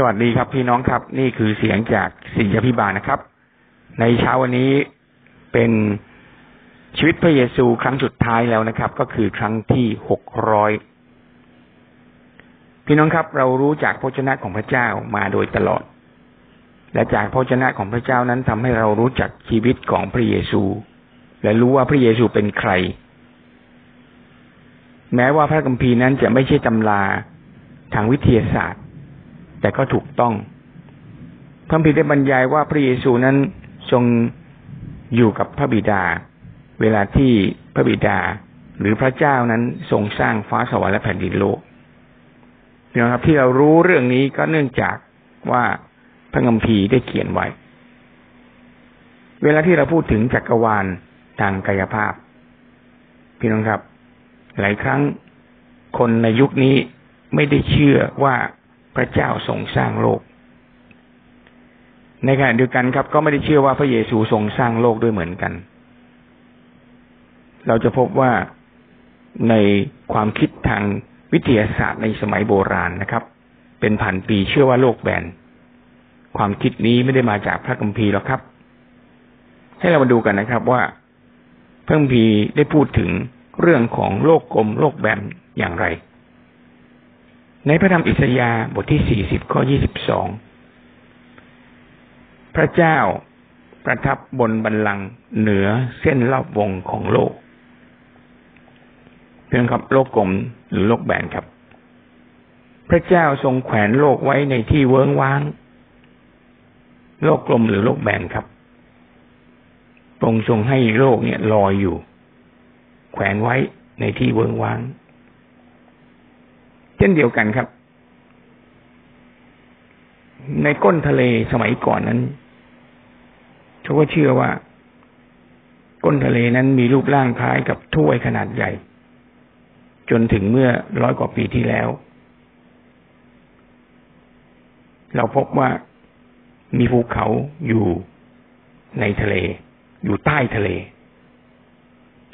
สวัสดีครับพี่น้องครับ นี่คือเสียงจากศิยพิบาลนะครับ ในเช้าวันนี้เป็นชีวิตพระเยซูครั้งสุดท้ายแล้วนะครับ ก็คือครั้งที่หกร้อยพี่น้องครับ เรารู้จากพระชนะของพระเจ้ามาโดยตลอด และจากพระชนะของพระเจ้านั้นทำให้เรารู้จักชีวิตของพระเยซู และรู้ว่าพระเยซูเป็นใคร แม้ว่าพระคัมภีร์นั้นจะไม่ใช่ตำราทางวิทยาศาสตร์ แต่ก็ถูกต้องพระคัมภีได้บรรยายว่าพระเยซูนั้นทรงอยู่กับพระบิดา เวลาที่พระบิดาหรือพระเจ้านั้นทรงสร้างฟ้าสวรรค์และแผ่นดินโลกนะครับ ที่เรารู้เรื่องนี้ก็เนื่องจากว่าพระคัมภีร์ได้เขียนไว้ เวลาที่เราพูดถึงจักรวาลทางกายภาพ พี่น้องครับ หลายครั้งคนในยุคนี้ไม่ได้เชื่อว่า พระเจ้าทรงสร้างโลก ในขณะเดียวกันครับ ก็ไม่ได้เชื่อว่าพระเยซูทรงสร้างโลกด้วยเหมือนกัน เราจะพบว่าในความคิดทางวิทยาศาสตร์ในสมัยโบราณนะครับ เป็นพันปีเชื่อว่าโลกแบนความคิดนี้ไม่ได้มาจากพระคัมภีร์หรอกครับ ให้เรามาดูกันนะครับว่าพระคัมภีร์ได้พูดถึงเรื่องของโลกกลมโลกแบนอย่างไร ในพระธรรมอิสยาห์บทที่สี่สิบข้อยี่สิบสองพระเจ้าประทับบนบันลังเหนือเส้นรอบวงของโลกเพียงครับโลกกลมหรือโลกแบนครับ พระเจ้าทรงแขวนโลกไว้ในที่เวิ้งว้าง โลกกลมหรือโลกแบนครับทรงทรงให้โลกเนี่ยลอยอยู่ แขวนไว้ในที่เวิ้งว้าง เช่นเดียวกันครับ ในก้นทะเลสมัยก่อนนั้นเขาก็เชื่อว่า ก้นทะเลนั้นมีรูปร่างคล้ายกับถ้วยขนาดใหญ่ จนถึงเมื่อร้อยกว่าปีที่แล้ว เราพบว่ามีภูเขาอยู่ในทะเล อยู่ใต้ทะเล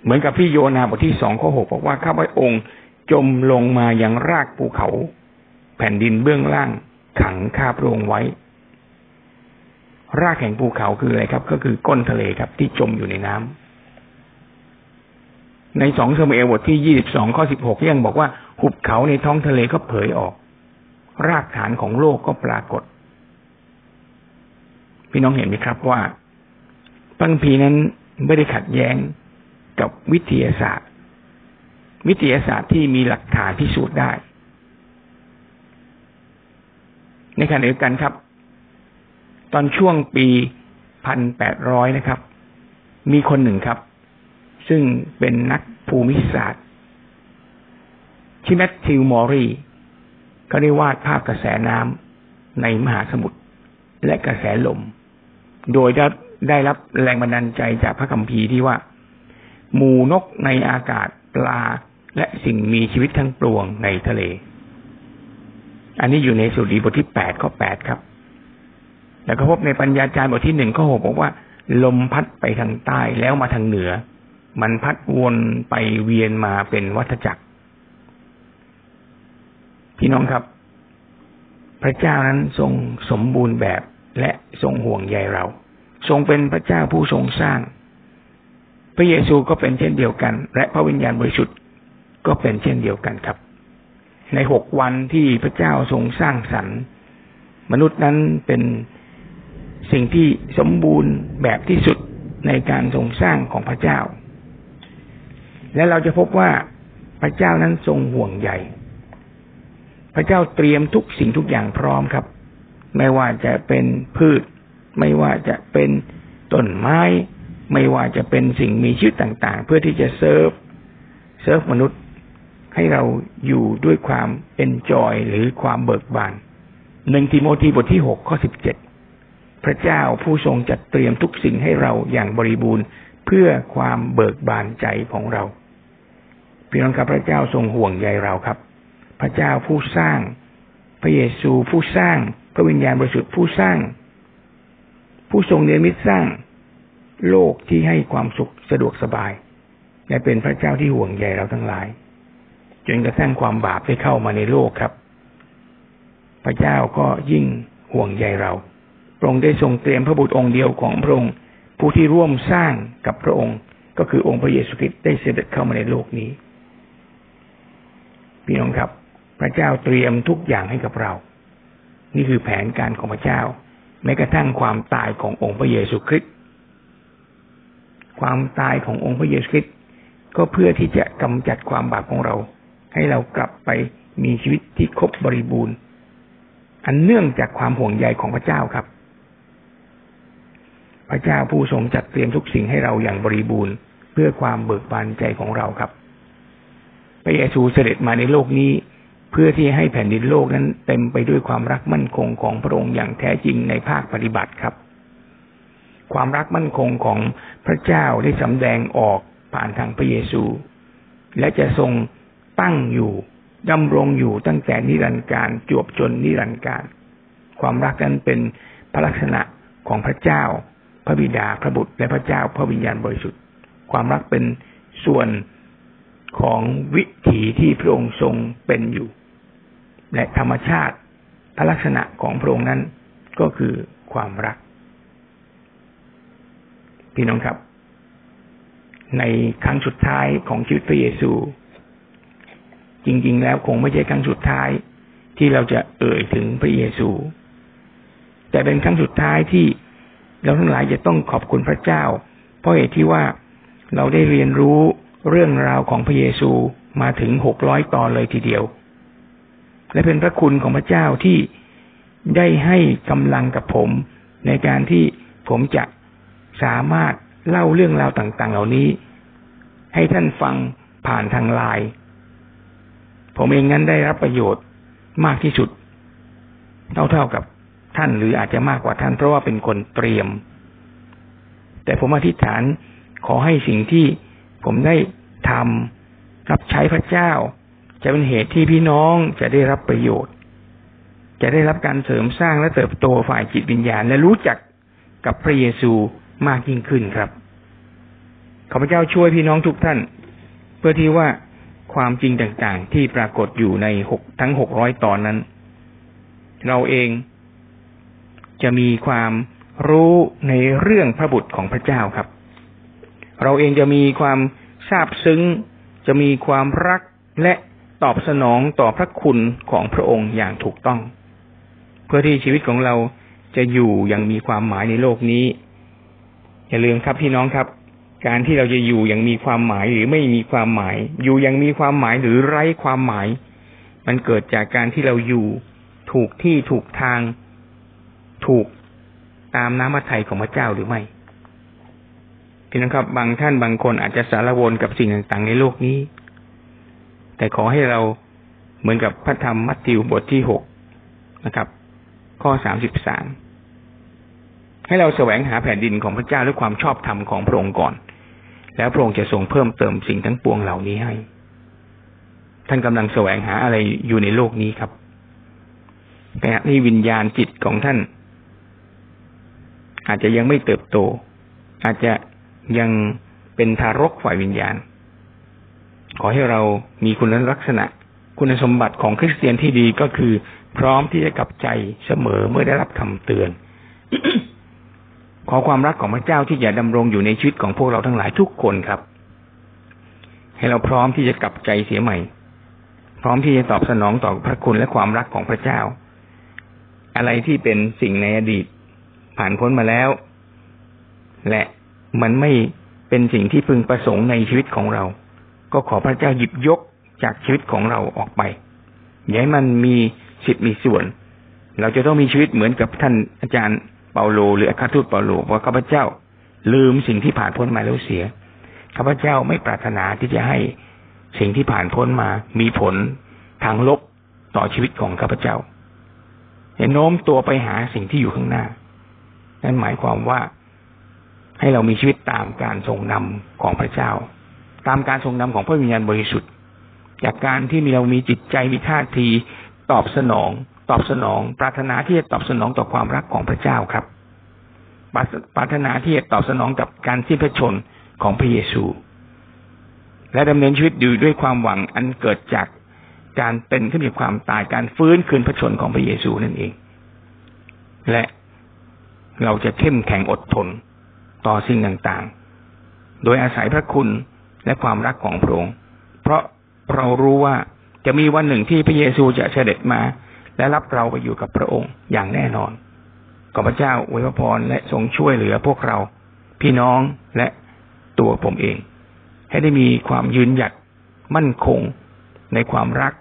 เหมือนกับพี่โยนาบทที่สองข้อหกบอกว่าข้าพระองค์ จมลงมาอยังรากภูเขา แผ่นดินเบื้องล่างขังข้าพระองค์ไว้ รากแห่งภูเขาคืออะไรครับ ก็คือก้นทะเลครับ ที่จมอยู่ในน้ำในสองสมัยบทที่ยี่สิบสองข้อสิบหกยังบอกว่า หุบเขาในท้องทะเลก็เผยออก รากฐานของโลกก็ปรากฏ พี่น้องเห็นไหมครับว่าปังพีนั้นไม่ได้ขัดแย้งกับวิทยาศาสตร์ วิทยาศาสตร์ที่มีหลักฐานพิสูจน์ได้ ในขณะเดียวกันครับ ตอนช่วงปีพันแปดร้อยนะครับ มีคนหนึ่งครับ ซึ่งเป็นนักภูมิศาสตร์ชื่อแมทธิวมอรีก็ได้วาดภาพกระแสน้ำในมหาสมุทรและกระแสลม โดยได้รับแรงบันดาลใจจากพระคัมภีร์ที่ว่า หมู่นกในอากาศปลา และสิ่งมีชีวิตทั้งปวงในทะเล อันนี้อยู่ในสุดีบทที่แปดข้อแปดครับ แล้วก็พบในปัญญาจารย์บทที่หนึ่งข้อหกบอกว่า ลมพัดไปทางใต้แล้วมาทางเหนือ มันพัดวนไปเวียนมาเป็นวัฏจักร พี่น้องครับ พระเจ้านั้นทรงสมบูรณ์แบบและทรงห่วงใยเรา ทรงเป็นพระเจ้าผู้ทรงสร้าง พระเยซูก็เป็นเช่นเดียวกัน และพระวิญญาณบริสุทธิ์ ก็เป็นเช่นเดียวกันครับ ในหกวันที่พระเจ้าทรงสร้างสรรค์ มนุษย์นั้นเป็นสิ่งที่สมบูรณ์แบบที่สุดในการทรงสร้างของพระเจ้า และเราจะพบว่าพระเจ้านั้นทรงห่วงใยพระเจ้าเตรียมทุกสิ่งทุกอย่างพร้อมครับ ไม่ว่าจะเป็นพืช ไม่ว่าจะเป็นต้นไม้ ไม่ว่าจะเป็นสิ่งมีชีวิตต่าง ๆ เพื่อที่จะเซิร์ฟเซิร์ฟมนุษย์ ให้เราอยู่ด้วยความเอนจอยหรือความเบิกบานหนึ่งทิโมธีบทที่หกข้อสิบเจ็ดพระเจ้าผู้ทรงจัดเตรียมทุกสิ่งให้เราอย่างบริบูรณ์เพื่อความเบิกบานใจของเราพี่น้องครับพระเจ้าทรงห่วงใยเราครับ พระเจ้าผู้สร้าง พระเยซูผู้สร้าง พระวิญญาณบริสุทธิ์ผู้สร้าง ผู้ทรงเนมิตสร้าง โลกที่ให้ความสุขสะดวกสบาย และเป็นพระเจ้าที่ห่วงใยเราทั้งหลาย จนกระทั่งความบาปได้เข้ามาในโลกครับ พระเจ้าก็ยิ่งห่วงใยเรา พระองค์ได้ทรงเตรียมพระบุตรองค์เดียวของพระองค์ ผู้ที่ร่วมสร้างกับพระองค์ ก็คือองค์พระเยซูคริสต์ได้เสด็จเข้ามาในโลกนี้ พี่น้องครับ พระเจ้าเตรียมทุกอย่างให้กับเรา นี่คือแผนการของพระเจ้าแม้กระทั่งความตายขององค์พระเยซูคริสต์ ความตายขององค์พระเยซูคริสต์ก็เพื่อที่จะกำจัดความบาปของเรา ให้เรากลับไปมีชีวิตที่ครบบริบูรณ์ อันเนื่องจากความห่วงใยของพระเจ้าครับ พระเจ้าผู้ทรงจัดเตรียมทุกสิ่งให้เราอย่างบริบูรณ์ เพื่อความเบิกบานใจของเราครับ พระเยซูเสด็จมาในโลกนี้ เพื่อที่ให้แผ่นดินโลกนั้นเต็มไปด้วยความรักมั่นคงของพระองค์อย่างแท้จริงในภาคปฏิบัติครับ ความรักมั่นคงของพระเจ้าได้สำแดงออกผ่านทางพระเยซู และจะทรง ตั้งอยู่ดำรงอยู่ตั้งแต่นิรันดร์การจวบจนนิรันดร์การ ความรักนั้นเป็นพระลักษณะของพระเจ้า พระบิดาพระบุตรและพระเจ้าพระวิญญาณบริสุทธิ์ ความรักเป็นส่วนของวิถีที่พระองค์ทรงเป็นอยู่ และธรรมชาติพระลักษณะของพระองค์นั้นก็คือความรัก พี่น้องครับ ในครั้งสุดท้ายของชีวิตพระเยซู จริง ๆ แล้วคงไม่ใช่ครั้งสุดท้ายที่เราจะเอ่ยถึงพระเยซู แต่เป็นครั้งสุดท้ายที่เราทั้งหลายจะต้องขอบคุณพระเจ้า เพราะเหตุที่ว่าเราได้เรียนรู้เรื่องราวของพระเยซูมาถึงหกร้อยตอนเลยทีเดียว และเป็นพระคุณของพระเจ้าที่ได้ให้กำลังกับผม ในการที่ผมจะสามารถเล่าเรื่องราวต่าง ๆ เหล่านี้ ให้ท่านฟังผ่านทางไลน์ ผมเองนั้นได้รับประโยชน์มากที่สุด เท่าๆกับท่านหรืออาจจะมากกว่าท่านเพราะว่าเป็นคนเตรียม แต่ผมอธิษฐานขอให้สิ่งที่ผมได้ทำรับใช้พระเจ้า จะเป็นเหตุที่พี่น้องจะได้รับประโยชน์ จะได้รับการเสริมสร้างและเติบโตฝ่ายจิตวิญญาณ และรู้จักกับพระเยซูมากยิ่งขึ้นครับข้าพเจ้าช่วยพี่น้องทุกท่าน เพื่อที่ว่า ความจริงต่างๆ ที่ปรากฏอยู่ในหกทั้งหกร้อยตอนนั้น เราเองจะมีความรู้ในเรื่องพระบุตรของพระเจ้าครับ เราเองจะมีความซาบซึ้ง จะมีความรักและตอบสนองต่อพระคุณของพระองค์อย่างถูกต้อง เพื่อที่ชีวิตของเราจะอยู่อย่างมีความหมายในโลกนี้ อย่าลืมครับพี่น้องครับ การที่เราจะอยู่อย่างมีความหมายหรือไม่มีความหมาย อยู่อย่างมีความหมายหรือไร้ความหมาย มันเกิดจากการที่เราอยู่ถูกที่ถูกทาง ถูกตามน้ำมัทไทยของพระเจ้าหรือไม่พี่น้องครับบางท่านบางคนอาจจะสารวนกับสิ่งต่างๆ ในโลกนี้ แต่ขอให้เราเหมือนกับพระธรรมมัทธิวบทที่หกนะครับ ข้อสามสิบสามให้เราแสวงหาแผ่นดินของพระเจ้าด้วยความชอบธรรมของพระองค์ก่อน แล้วพระองค์จะทรงเพิ่มเติมสิ่งทั้งปวงเหล่านี้ให้ ท่านกำลังแสวงหาอะไรอยู่ในโลกนี้ครับแต่นี่วิญญาณจิตของท่าน อาจจะยังไม่เติบโต อาจจะยังเป็นทารกฝ่ายวิญญาณ ขอให้เรามีคุณลักษณะ คุณสมบัติของคริสเตียนที่ดีก็คือ พร้อมที่จะกลับใจเสมอเมื่อได้รับคำเตือน ขอความรักของพระเจ้าที่จะดำรงอยู่ในชีวิตของพวกเราทั้งหลายทุกคนครับ ให้เราพร้อมที่จะกลับใจเสียใหม่ พร้อมที่จะตอบสนองต่อพระคุณและความรักของพระเจ้า อะไรที่เป็นสิ่งในอดีต ผ่านพ้นมาแล้ว และมันไม่เป็นสิ่งที่พึงประสงค์ในชีวิตของเรา ก็ขอพระเจ้าหยิบยกจากชีวิตของเราออกไปอย่าให้มันมีสิทธิ์มีส่วน เราจะต้องมีชีวิตเหมือนกับท่านอาจารย์ เปาโลหรืออาคาทูตเปาโลว่าข้าพเจ้า ลืมสิ่งที่ผ่านพ้นมาแล้วเสียข้าพเจ้าไม่ปรารถนาที่จะให้สิ่งที่ผ่านพ้นมา มีผลทางลบต่อชีวิตของข้าพเจ้าเห็นโน้มตัวไปหาสิ่งที่อยู่ข้างหน้า นั่นหมายความว่าให้เรามีชีวิตตามการทรงนำของพระเจ้า ตามการทรงนำของพระวิญญาณบริสุทธิ์ จากการที่มีเรามีจิตใจมีท่าทีตอบสนอง ตอบสนอง ปรารถนาที่จะตอบสนองต่อความรักของพระเจ้าครับ ปรารถนาที่จะตอบสนองกับการสิ้นพระชนของพระเยซู และดำเนินชีวิตอยู่ด้วยความหวังอันเกิดจากการเป็นขึ้นมีความตายการฟื้นคืนพระชนของพระเยซูนั่นเอง และเราจะเข้มแข็งอดทนต่อสิ่งต่างๆ โดยอาศัยพระคุณและความรักของพระองค์ เพราะเรารู้ว่าจะมีวันหนึ่งที่พระเยซูจะเสด็จมา และรับเราไปอยู่กับพระองค์อย่างแน่นอนขอพระเจ้าอวยพรและทรงช่วยเหลือพวกเรา พี่น้องและตัวผมเอง ให้ได้มีความยืนหยัดมั่นคงในความรัก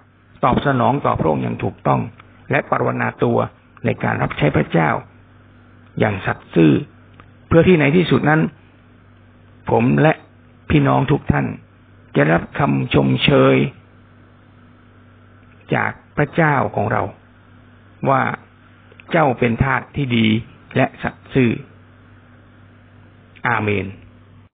ตอบสนองต่อพระองค์อย่างถูกต้อง และปรวนาตัวในการรับใช้พระเจ้า อย่างสัตย์ซื่อ เพื่อที่ในที่สุดนั้น ผมและพี่น้องทุกท่าน จะรับคำชมเชย จากพระเจ้าของเรา ว่าเจ้าเป็นทาสที่ดีและสัตย์ซื่อ อาเมน